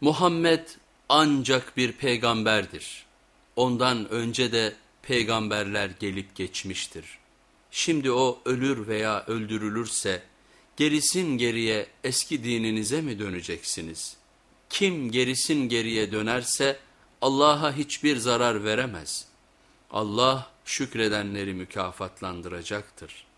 Muhammed ancak bir peygamberdir. Ondan önce de peygamberler gelip geçmiştir. Şimdi o ölür veya öldürülürse gerisin geriye eski dininize mi döneceksiniz? Kim gerisin geriye dönerse Allah'a hiçbir zarar veremez. Allah şükredenleri mükafatlandıracaktır.''